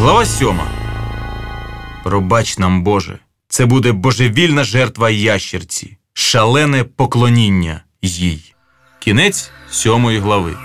Глава 7. Пробач нам, Боже, це буде божевільна жертва ящерці, шалене поклоніння їй. Кінець сьомої глави.